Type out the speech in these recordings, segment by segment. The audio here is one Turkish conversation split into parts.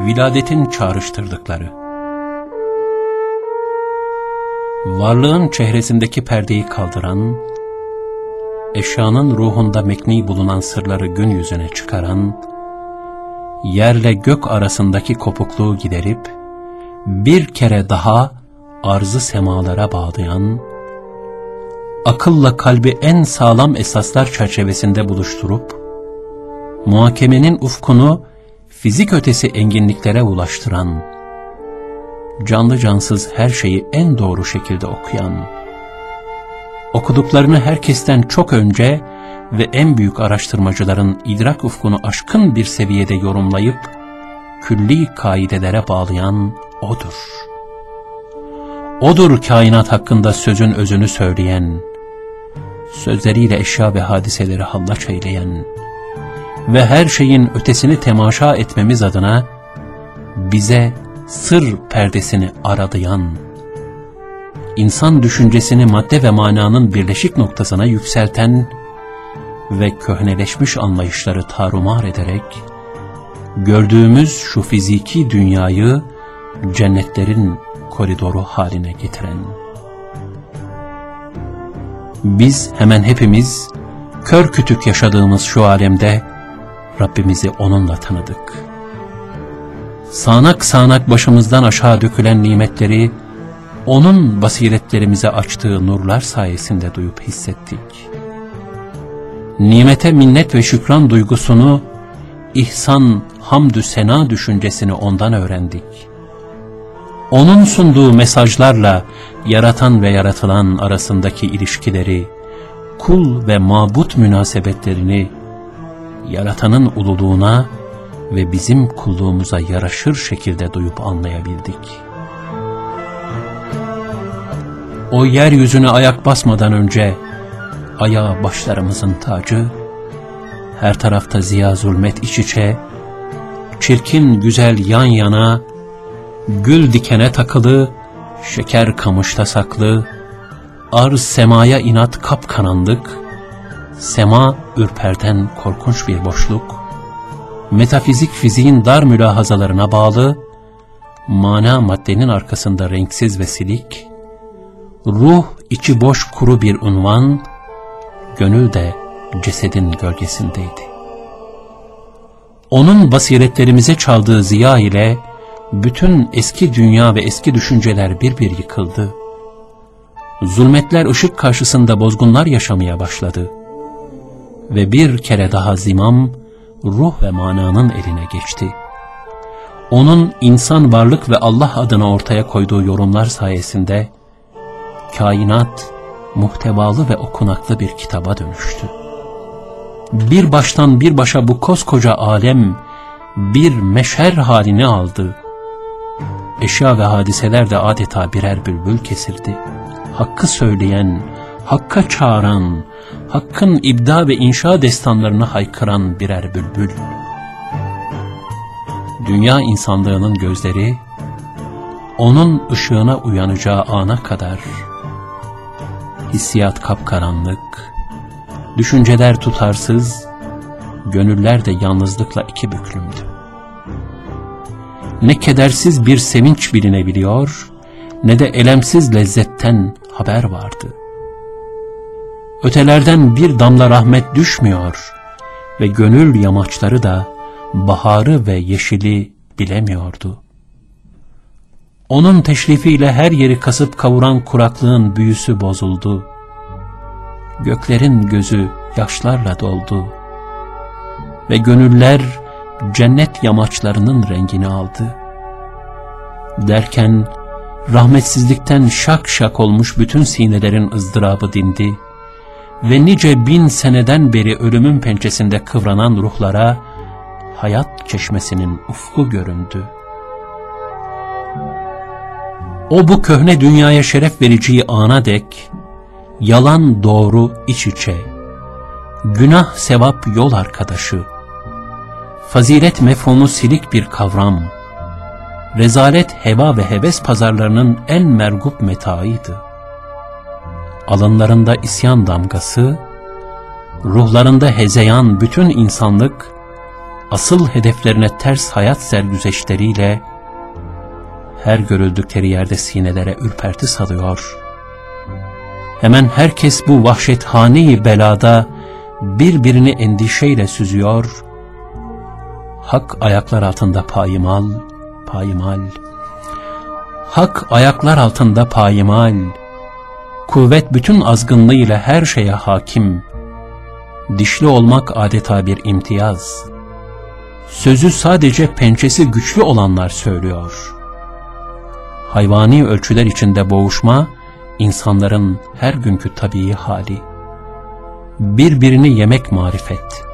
viladetin çağrıştırdıkları. Varlığın çehresindeki perdeyi kaldıran, eşyanın ruhunda mekni bulunan sırları gün yüzüne çıkaran, yerle gök arasındaki kopukluğu giderip, bir kere daha arzı semalara bağlayan, akılla kalbi en sağlam esaslar çerçevesinde buluşturup, muhakemenin ufkunu fizik ötesi enginliklere ulaştıran, canlı cansız her şeyi en doğru şekilde okuyan, okuduklarını herkesten çok önce ve en büyük araştırmacıların idrak ufkunu aşkın bir seviyede yorumlayıp, külli kaidelere bağlayan O'dur. O'dur kainat hakkında sözün özünü söyleyen, sözleriyle eşya ve hadiseleri hallaç eyleyen ve her şeyin ötesini temaşa etmemiz adına bize sır perdesini aradayan, insan düşüncesini madde ve mananın birleşik noktasına yükselten ve köhneleşmiş anlayışları tarumar ederek, gördüğümüz şu fiziki dünyayı cennetlerin koridoru haline getiren. Biz hemen hepimiz kör kütük yaşadığımız şu alemde Rabbimizi onunla tanıdık. Sağanak sağanak başımızdan aşağı dökülen nimetleri onun basiretlerimize açtığı nurlar sayesinde duyup hissettik. Nimete minnet ve şükran duygusunu, ihsan, hamdü sena düşüncesini ondan öğrendik. Onun sunduğu mesajlarla yaratan ve yaratılan arasındaki ilişkileri, kul ve mabut münasebetlerini, yaratanın ululuğuna ve bizim kulluğumuza yaraşır şekilde duyup anlayabildik. O yeryüzüne ayak basmadan önce, ayağı başlarımızın tacı, her tarafta ziya zulmet iç içe, çirkin güzel yan yana, gül dikene takılı, şeker kamışta saklı, arz semaya inat kapkaranlık, sema ürperden korkunç bir boşluk, metafizik fiziğin dar mülahazalarına bağlı, mana maddenin arkasında renksiz ve silik, ruh içi boş kuru bir unvan, gönül de cesedin gölgesindeydi. Onun basiretlerimize çaldığı ziya ile bütün eski dünya ve eski düşünceler bir bir yıkıldı. Zulmetler ışık karşısında bozgunlar yaşamaya başladı. Ve bir kere daha zimam, ruh ve mananın eline geçti. Onun insan varlık ve Allah adına ortaya koyduğu yorumlar sayesinde, kainat muhtevalı ve okunaklı bir kitaba dönüştü. Bir baştan bir başa bu koskoca alem bir meşher halini aldı. Eşya ve hadiseler de adeta birer bülbül kesirdi. Hakkı söyleyen, hakka çağıran, hakkın ibda ve inşa destanlarını haykıran birer bülbül. Dünya insanlığının gözleri, onun ışığına uyanacağı ana kadar hissiyat kapkaranlık, düşünceler tutarsız, gönüller de yalnızlıkla iki büklümdü. Ne kedersiz bir sevinç bilinebiliyor, ne de elemsiz lezzetten haber vardı. Ötelerden bir damla rahmet düşmüyor ve gönül yamaçları da baharı ve yeşili bilemiyordu. Onun teşrifiyle her yeri kasıp kavuran kuraklığın büyüsü bozuldu. Göklerin gözü yaşlarla doldu. Ve gönüller cennet yamaçlarının rengini aldı. Derken rahmetsizlikten şak şak olmuş bütün sinelerin ızdırabı dindi ve nice bin seneden beri ölümün pençesinde kıvranan ruhlara hayat çeşmesinin ufku göründü. O bu köhne dünyaya şeref vereceği ana dek, yalan doğru iç içe, günah sevap yol arkadaşı, fazilet mefhumu silik bir kavram, rezalet heva ve heves pazarlarının en mergup metaıydı. Alınlarında isyan damgası, ruhlarında hezeyan bütün insanlık, asıl hedeflerine ters hayat sergüzeşleriyle her görüldükleri yerde sinelere ürperti salıyor. Hemen herkes bu vahşethane belada birbirini endişeyle süzüyor. Hak ayaklar altında payimal, payimal. Hak ayaklar altında payimal. Kuvvet bütün azgınlığıyla her şeye hakim. Dişli olmak adeta bir imtiyaz. Sözü sadece pençesi güçlü olanlar söylüyor. Hayvani ölçüler içinde boğuşma, insanların her günkü tabii hali. Birbirini yemek marifet.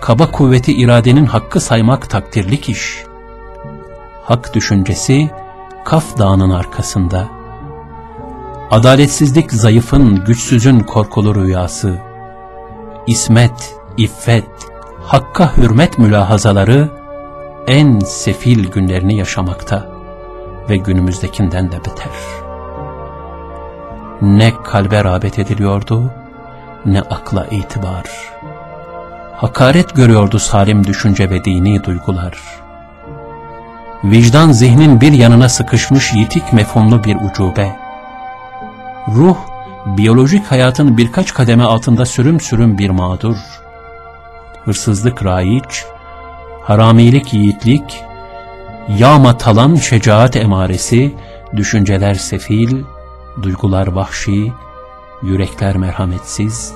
Kaba kuvveti iradenin hakkı saymak takdirlik iş. Hak düşüncesi, Kaf Dağı'nın arkasında. Adaletsizlik zayıfın, güçsüzün korkulu rüyası. İsmet, iffet, hakka hürmet mülahazaları en sefil günlerini yaşamakta ve günümüzdekinden de beter. Ne kalbe rağbet ediliyordu, ne akla itibar. Hakaret görüyordu salim düşünce ve dini duygular. Vicdan zihnin bir yanına sıkışmış yitik mefhumlu bir ucube. Ruh, biyolojik hayatın birkaç kademe altında sürüm sürüm bir mağdur. Hırsızlık raiç, haramilik yiğitlik, yağma talan şecaat emaresi, düşünceler sefil, duygular vahşi, yürekler merhametsiz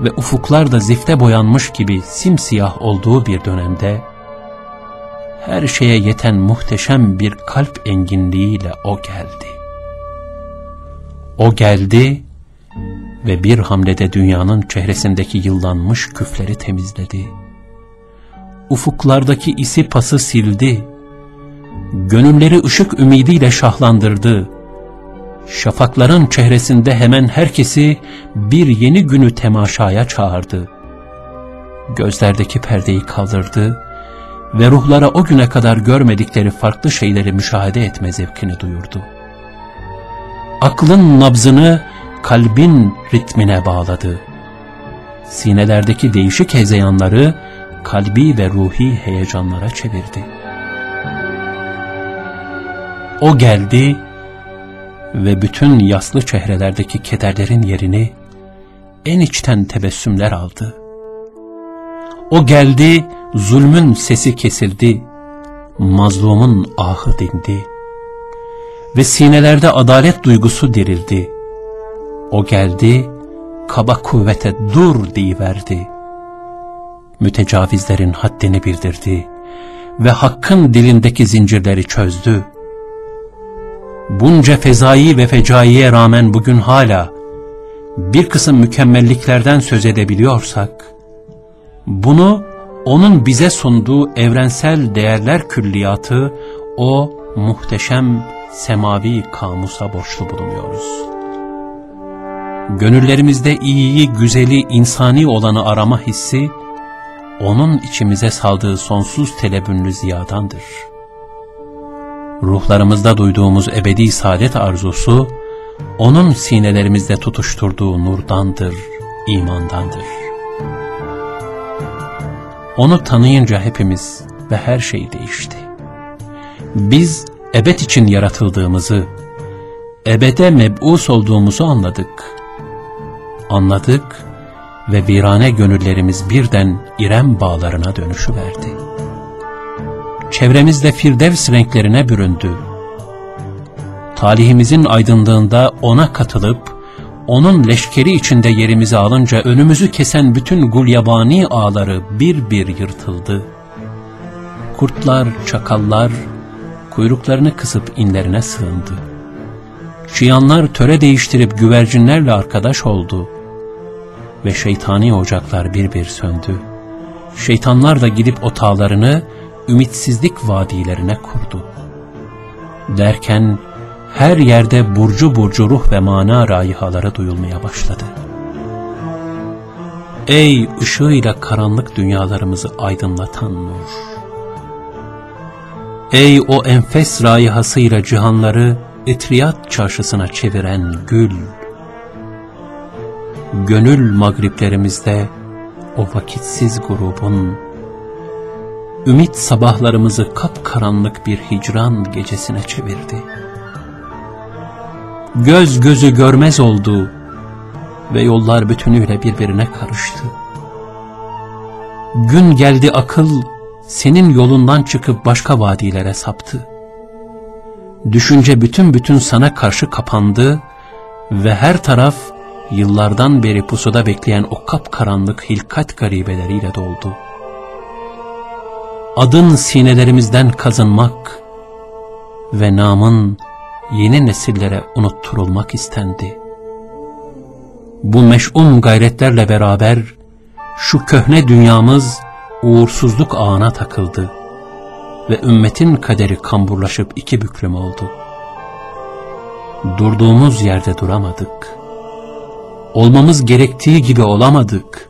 ve ufuklar da zifte boyanmış gibi simsiyah olduğu bir dönemde, her şeye yeten muhteşem bir kalp enginliğiyle o geldi. O geldi ve bir hamlede dünyanın çehresindeki yıllanmış küfleri temizledi. Ufuklardaki isi pası sildi. Gönülleri ışık ümidiyle şahlandırdı. Şafakların çehresinde hemen herkesi bir yeni günü temaşaya çağırdı. Gözlerdeki perdeyi kaldırdı ve ruhlara o güne kadar görmedikleri farklı şeyleri müşahede etme zevkini duyurdu. Aklın nabzını kalbin ritmine bağladı. Sinelerdeki değişik hezeyanları kalbi ve ruhi heyecanlara çevirdi. O geldi ve bütün yaslı çehrelerdeki kederlerin yerini en içten tebessümler aldı. O geldi, zulmün sesi kesildi, mazlumun ahı dindi ve sinelerde adalet duygusu dirildi. O geldi, kaba kuvvete dur diyiverdi. Mütecavizlerin haddini bildirdi ve hakkın dilindeki zincirleri çözdü. Bunca fezai ve fecaiye rağmen bugün hala bir kısım mükemmelliklerden söz edebiliyorsak, bunu onun bize sunduğu evrensel değerler külliyatı, o muhteşem semavi kamusa borçlu bulunuyoruz. Gönüllerimizde iyiyi, güzeli, insani olanı arama hissi, onun içimize saldığı sonsuz telebünlü ziyadandır. Ruhlarımızda duyduğumuz ebedi saadet arzusu, onun sinelerimizde tutuşturduğu nurdandır, imandandır. Onu tanıyınca hepimiz ve her şey değişti. Biz ebed için yaratıldığımızı, ebede meb'us olduğumuzu anladık. Anladık ve virane gönüllerimiz birden İrem bağlarına dönüşüverdi. Çevremizde firdevs renklerine büründü. Talihimizin aydınlığında ona katılıp, onun leşkeri içinde yerimizi alınca önümüzü kesen bütün gulyabani ağları bir bir yırtıldı. Kurtlar, çakallar, kuyruklarını kısıp inlerine sığındı. Çıyanlar töre değiştirip güvercinlerle arkadaş oldu ve şeytani ocaklar bir bir söndü. Şeytanlar da gidip otağlarını ümitsizlik vadilerine kurdu. Derken her yerde burcu burcu ruh ve mana raihaları duyulmaya başladı. Ey ışığıyla karanlık dünyalarımızı aydınlatan nur! Ey o enfes raihasıyla cihanları etriyat çarşısına çeviren gül! Gönül magriplerimizde o vakitsiz grubun ümit sabahlarımızı kapkaranlık bir hicran gecesine çevirdi. Göz gözü görmez oldu ve yollar bütünüyle birbirine karıştı. Gün geldi akıl, senin yolundan çıkıp başka vadilere saptı. Düşünce bütün bütün sana karşı kapandı ve her taraf yıllardan beri pusuda bekleyen o kapkaranlık hilkat garibeleriyle doldu. Adın sinelerimizden kazınmak ve namın yeni nesillere unutturulmak istendi. Bu meş'um gayretlerle beraber şu köhne dünyamız uğursuzluk ağına takıldı ve ümmetin kaderi kamburlaşıp iki büklüm oldu. Durduğumuz yerde duramadık. Olmamız gerektiği gibi olamadık.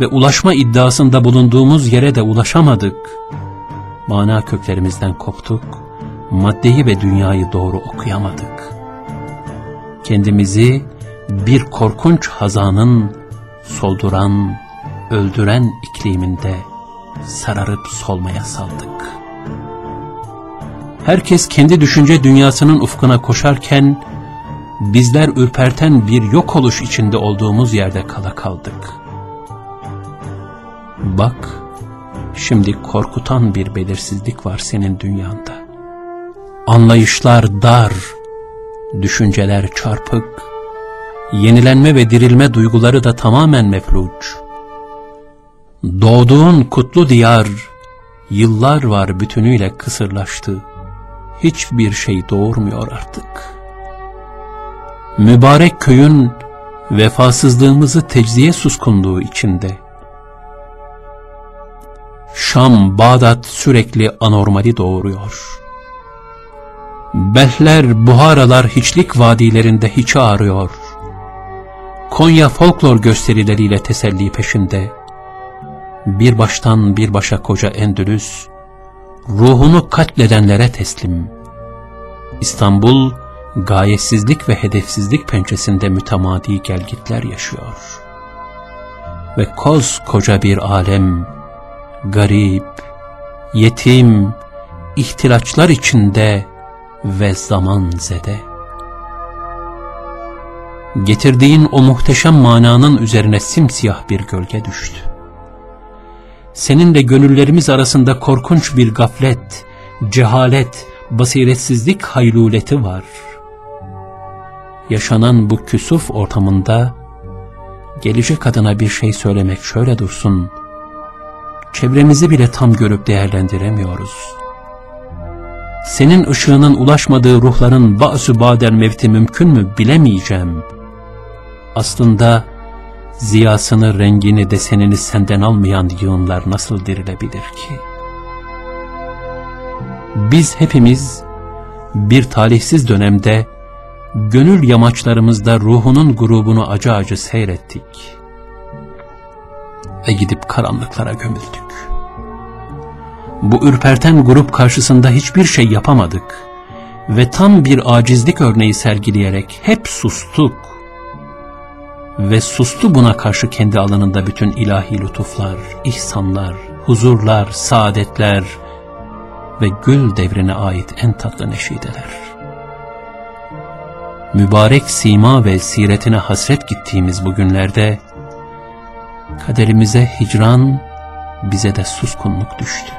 Ve ulaşma iddiasında bulunduğumuz yere de ulaşamadık. Mana köklerimizden koptuk, maddeyi ve dünyayı doğru okuyamadık. Kendimizi bir korkunç hazanın solduran, öldüren ikliminde sararıp solmaya saldık. Herkes kendi düşünce dünyasının ufkuna koşarken, bizler ürperten bir yok oluş içinde olduğumuz yerde kala kaldık. Bak, şimdi korkutan bir belirsizlik var senin dünyanda. Anlayışlar dar, düşünceler çarpık, yenilenme ve dirilme duyguları da tamamen mefluç. Doğduğun kutlu diyar, yıllar var bütünüyle kısırlaştı. Hiçbir şey doğurmuyor artık. Mübarek köyün vefasızlığımızı tecziye suskunluğu içinde. Şam, Bağdat sürekli anormali doğuruyor. Behler, Buharalar hiçlik vadilerinde hiç ağrıyor. Konya folklor gösterileriyle teselli peşinde. Bir baştan bir başa koca Endülüs, ruhunu katledenlere teslim. İstanbul, gayesizlik ve hedefsizlik pençesinde mütemadi gelgitler yaşıyor. Ve koca bir alem, garip, yetim, ihtilaçlar içinde ve zaman zede. Getirdiğin o muhteşem mananın üzerine simsiyah bir gölge düştü. Seninle gönüllerimiz arasında korkunç bir gaflet, cehalet, basiretsizlik hayluleti var.'' yaşanan bu küsuf ortamında gelecek adına bir şey söylemek şöyle dursun, çevremizi bile tam görüp değerlendiremiyoruz. Senin ışığının ulaşmadığı ruhların ba'su badel mevti mümkün mü bilemeyeceğim. Aslında ziyasını, rengini, desenini senden almayan yığınlar nasıl dirilebilir ki? Biz hepimiz bir talihsiz dönemde gönül yamaçlarımızda ruhunun grubunu acı acı seyrettik. Ve gidip karanlıklara gömüldük. Bu ürperten grup karşısında hiçbir şey yapamadık. Ve tam bir acizlik örneği sergileyerek hep sustuk. Ve sustu buna karşı kendi alanında bütün ilahi lütuflar, ihsanlar, huzurlar, saadetler ve gül devrine ait en tatlı neşideler mübarek sima ve siretine hasret gittiğimiz bu günlerde, kaderimize hicran, bize de suskunluk düştü.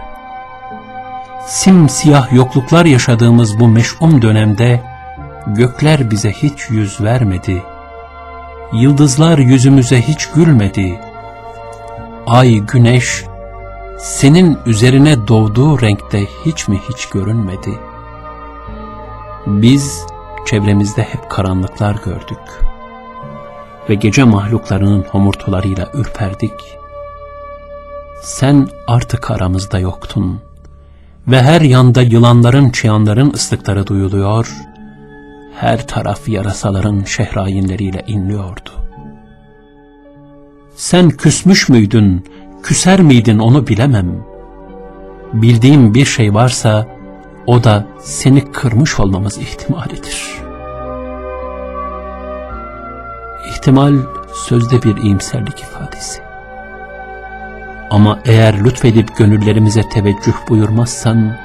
Simsiyah yokluklar yaşadığımız bu meş'um dönemde, gökler bize hiç yüz vermedi. Yıldızlar yüzümüze hiç gülmedi. Ay, güneş, senin üzerine doğduğu renkte hiç mi hiç görünmedi? Biz, çevremizde hep karanlıklar gördük. Ve gece mahluklarının homurtularıyla ürperdik. Sen artık aramızda yoktun. Ve her yanda yılanların, çıyanların ıslıkları duyuluyor, her taraf yarasaların şehrayinleriyle inliyordu. Sen küsmüş müydün, küser miydin onu bilemem. Bildiğim bir şey varsa, o da seni kırmış olmamız ihtimalidir. İhtimal sözde bir iyimserlik ifadesi. Ama eğer lütfedip gönüllerimize teveccüh buyurmazsan,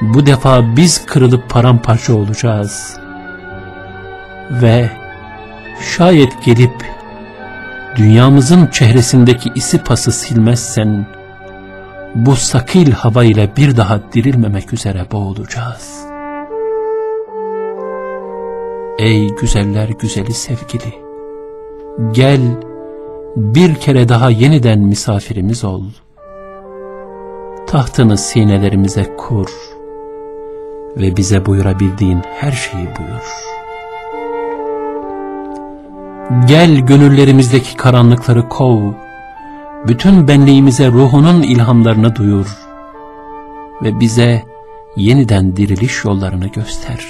bu defa biz kırılıp paramparça olacağız. Ve şayet gelip dünyamızın çehresindeki isi pası silmezsen, bu sakil hava ile bir daha dirilmemek üzere boğulacağız. Ey güzeller güzeli sevgili, gel bir kere daha yeniden misafirimiz ol. Tahtını sinelerimize kur ve bize buyurabildiğin her şeyi buyur. Gel gönüllerimizdeki karanlıkları kov, bütün benliğimize ruhunun ilhamlarını duyur ve bize yeniden diriliş yollarını göster.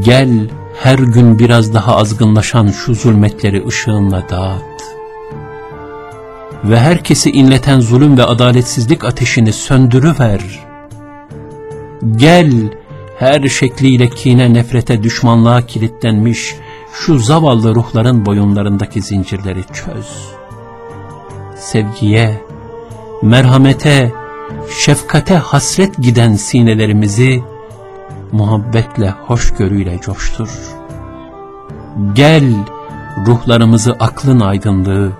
Gel her gün biraz daha azgınlaşan şu zulmetleri ışığınla dağıt. Ve herkesi inleten zulüm ve adaletsizlik ateşini söndürüver. Gel her şekliyle kine nefrete düşmanlığa kilitlenmiş şu zavallı ruhların boyunlarındaki zincirleri çöz. Sevgiye, merhamete, şefkate hasret giden sinelerimizi muhabbetle, hoşgörüyle coştur. Gel, ruhlarımızı aklın aydınlığı,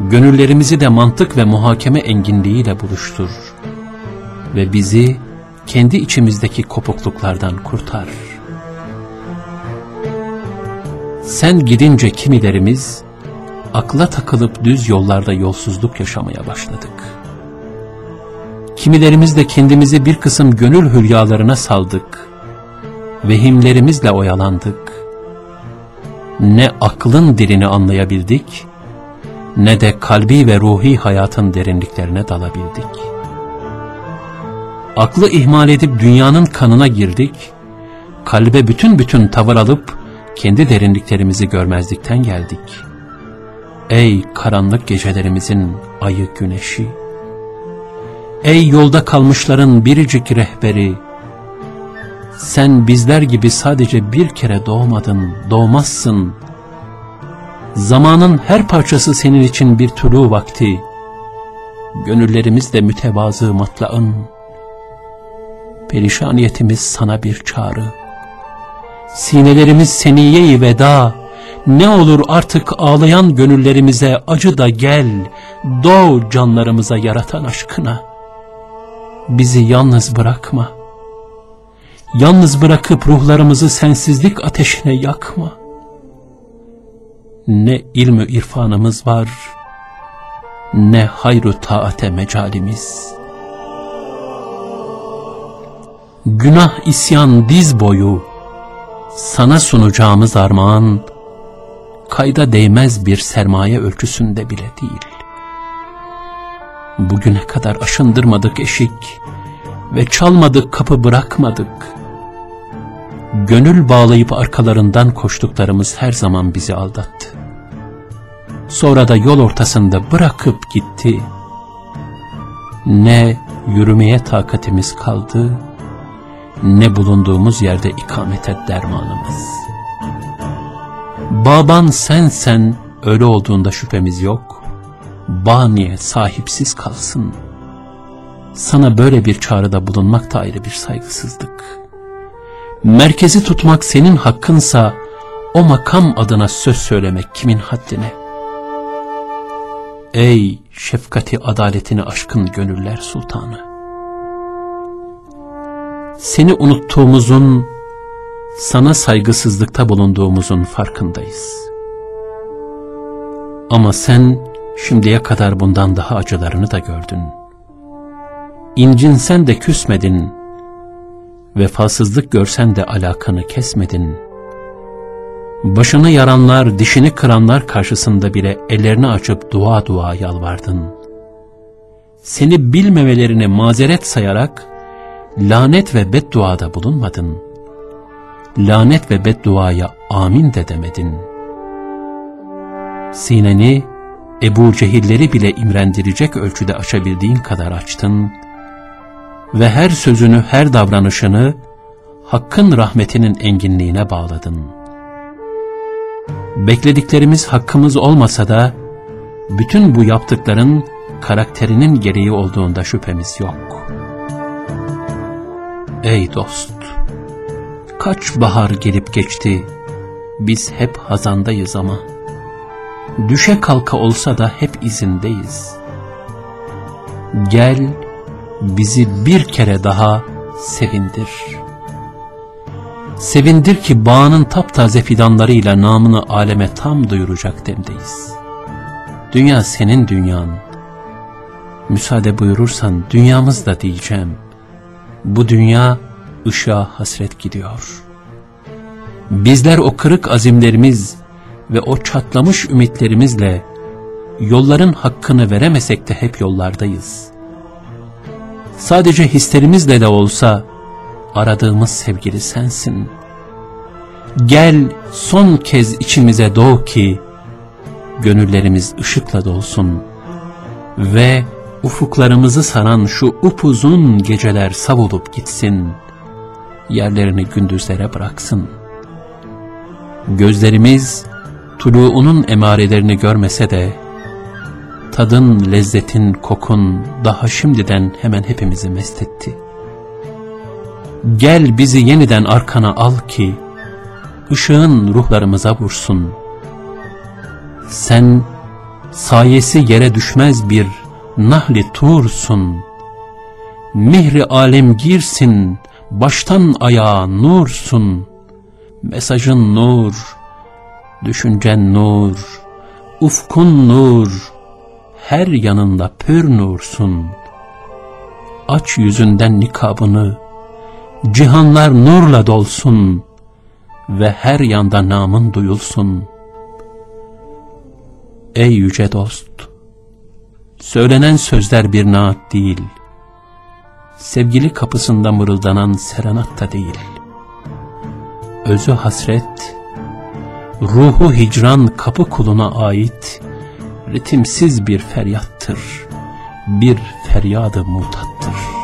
gönüllerimizi de mantık ve muhakeme enginliğiyle buluştur ve bizi kendi içimizdeki kopukluklardan kurtar. Sen gidince kimilerimiz akla takılıp düz yollarda yolsuzluk yaşamaya başladık. Kimilerimiz de kendimizi bir kısım gönül hülyalarına saldık. Vehimlerimizle oyalandık. Ne aklın dilini anlayabildik, ne de kalbi ve ruhi hayatın derinliklerine dalabildik. Aklı ihmal edip dünyanın kanına girdik, kalbe bütün bütün tavır alıp kendi derinliklerimizi görmezlikten geldik. Ey karanlık gecelerimizin ayı güneşi! Ey yolda kalmışların biricik rehberi! Sen bizler gibi sadece bir kere doğmadın, doğmazsın. Zamanın her parçası senin için bir tulu vakti. Gönüllerimiz de mütevazı matlaın. Perişaniyetimiz sana bir çağrı. Sinelerimiz seniye-i veda. Ne olur artık ağlayan gönüllerimize acı da gel. Doğ canlarımıza yaratan aşkına. Bizi yalnız bırakma. Yalnız bırakıp ruhlarımızı sensizlik ateşine yakma. Ne ilmi irfanımız var, ne hayru taate mecalimiz. Günah isyan diz boyu, sana sunacağımız armağan, kayda değmez bir sermaye ölçüsünde bile değil. Bugüne kadar aşındırmadık eşik ve çalmadık kapı bırakmadık. Gönül bağlayıp arkalarından koştuklarımız her zaman bizi aldattı. Sonra da yol ortasında bırakıp gitti. Ne yürümeye takatimiz kaldı, ne bulunduğumuz yerde ikamete dermanımız. Baban sensen öyle olduğunda şüphemiz yok. Baniye sahipsiz kalsın. Sana böyle bir çağrıda bulunmak da ayrı bir saygısızlık. Merkezi tutmak senin hakkınsa o makam adına söz söylemek kimin haddine? Ey şefkati adaletini aşkın gönüller sultanı! Seni unuttuğumuzun, sana saygısızlıkta bulunduğumuzun farkındayız. Ama sen şimdiye kadar bundan daha acılarını da gördün. İncinsen de küsmedin, vefasızlık görsen de alakanı kesmedin. Başını yaranlar, dişini kıranlar karşısında bile ellerini açıp dua dua yalvardın. Seni bilmemelerini mazeret sayarak, lanet ve bedduada bulunmadın. Lanet ve bedduaya amin de demedin. Sineni Ebu Cehilleri bile imrendirecek ölçüde açabildiğin kadar açtın ve her sözünü, her davranışını Hakk'ın rahmetinin enginliğine bağladın. Beklediklerimiz hakkımız olmasa da bütün bu yaptıkların karakterinin gereği olduğunda şüphemiz yok. Ey dost! Kaç bahar gelip geçti, biz hep hazandayız ama. Düşe kalka olsa da hep izindeyiz. Gel, bizi bir kere daha sevindir. Sevindir ki bağının taptaze fidanlarıyla namını aleme tam duyuracak demdeyiz. Dünya senin dünyan. Müsaade buyurursan dünyamız da diyeceğim. Bu dünya ışığa hasret gidiyor. Bizler o kırık azimlerimiz ve o çatlamış ümitlerimizle yolların hakkını veremesek de hep yollardayız. Sadece hislerimizle de olsa aradığımız sevgili sensin. Gel son kez içimize doğ ki gönüllerimiz ışıkla dolsun ve ufuklarımızı saran şu upuzun geceler savulup gitsin, yerlerini gündüzlere bıraksın. Gözlerimiz tuluğunun emarelerini görmese de, tadın, lezzetin, kokun daha şimdiden hemen hepimizi mest etti. Gel bizi yeniden arkana al ki, ışığın ruhlarımıza vursun. Sen, sayesi yere düşmez bir nahli tursun. Mihri alem girsin, baştan ayağa nursun. Mesajın nur, düşüncen nur, ufkun nur, her yanında pür nursun. Aç yüzünden nikabını, cihanlar nurla dolsun ve her yanda namın duyulsun. Ey yüce dost! Söylenen sözler bir naat değil, sevgili kapısında mırıldanan serenat da değil. Özü hasret, ruhu hicran kapı kuluna ait ritimsiz bir feryattır, bir feryadı mutattır.